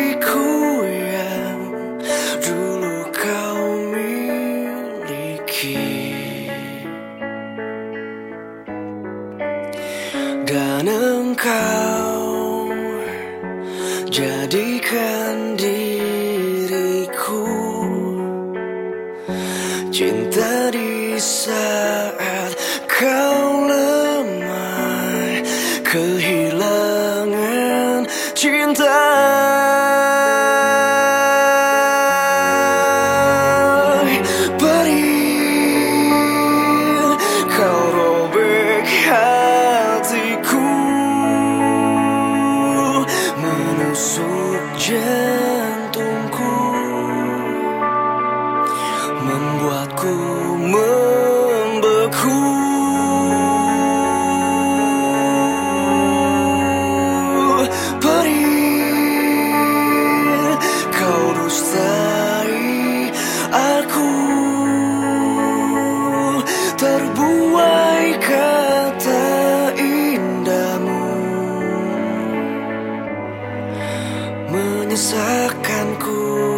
hatiku yang dulu kau miliki Dan engkau jadikan diriku Cinta di saat kau lemah Kehilangan cinta jantungku membuatku rasakan ku